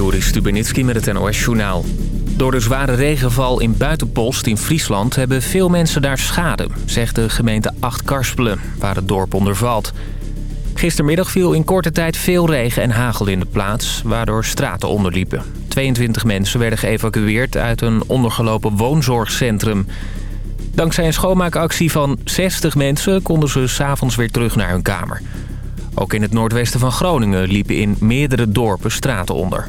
Joris Stubenitski met het NOS-journaal. Door de zware regenval in Buitenpost in Friesland... hebben veel mensen daar schade, zegt de gemeente Acht-Karspelen... waar het dorp onder valt. Gistermiddag viel in korte tijd veel regen en hagel in de plaats... waardoor straten onderliepen. 22 mensen werden geëvacueerd uit een ondergelopen woonzorgcentrum. Dankzij een schoonmaakactie van 60 mensen... konden ze s'avonds weer terug naar hun kamer. Ook in het noordwesten van Groningen liepen in meerdere dorpen straten onder.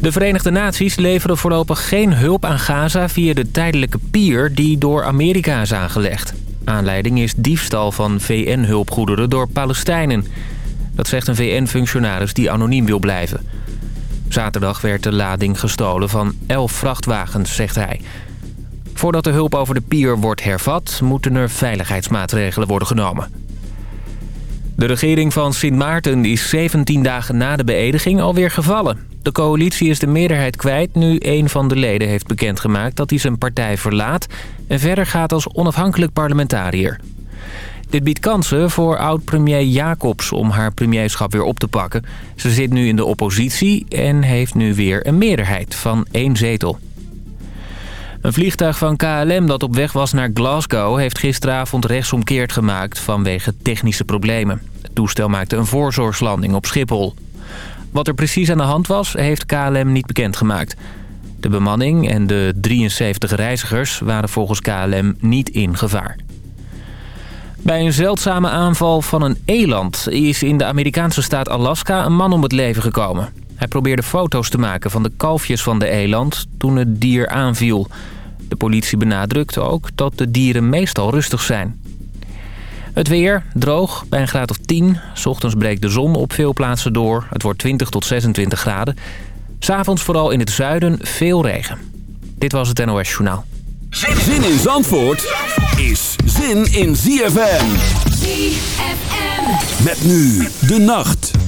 De Verenigde Naties leveren voorlopig geen hulp aan Gaza via de tijdelijke pier die door Amerika is aangelegd. Aanleiding is diefstal van VN-hulpgoederen door Palestijnen. Dat zegt een VN-functionaris die anoniem wil blijven. Zaterdag werd de lading gestolen van 11 vrachtwagens, zegt hij. Voordat de hulp over de pier wordt hervat, moeten er veiligheidsmaatregelen worden genomen. De regering van Sint Maarten is 17 dagen na de beëdiging alweer gevallen. De coalitie is de meerderheid kwijt nu een van de leden heeft bekendgemaakt dat hij zijn partij verlaat... en verder gaat als onafhankelijk parlementariër. Dit biedt kansen voor oud-premier Jacobs om haar premierschap weer op te pakken. Ze zit nu in de oppositie en heeft nu weer een meerderheid van één zetel. Een vliegtuig van KLM dat op weg was naar Glasgow... heeft gisteravond rechtsomkeerd gemaakt vanwege technische problemen. Het toestel maakte een voorzorgslanding op Schiphol. Wat er precies aan de hand was, heeft KLM niet bekendgemaakt. De bemanning en de 73 reizigers waren volgens KLM niet in gevaar. Bij een zeldzame aanval van een eland is in de Amerikaanse staat Alaska een man om het leven gekomen. Hij probeerde foto's te maken van de kalfjes van de eland toen het dier aanviel. De politie benadrukt ook dat de dieren meestal rustig zijn. Het weer, droog, bij een graad of 10. S ochtends breekt de zon op veel plaatsen door. Het wordt 20 tot 26 graden. S'avonds vooral in het zuiden veel regen. Dit was het NOS Journaal. Zin in Zandvoort is zin in ZFM. ZFM. Met nu de nacht.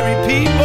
ordinary people.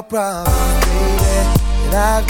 Your problems, baby, and I've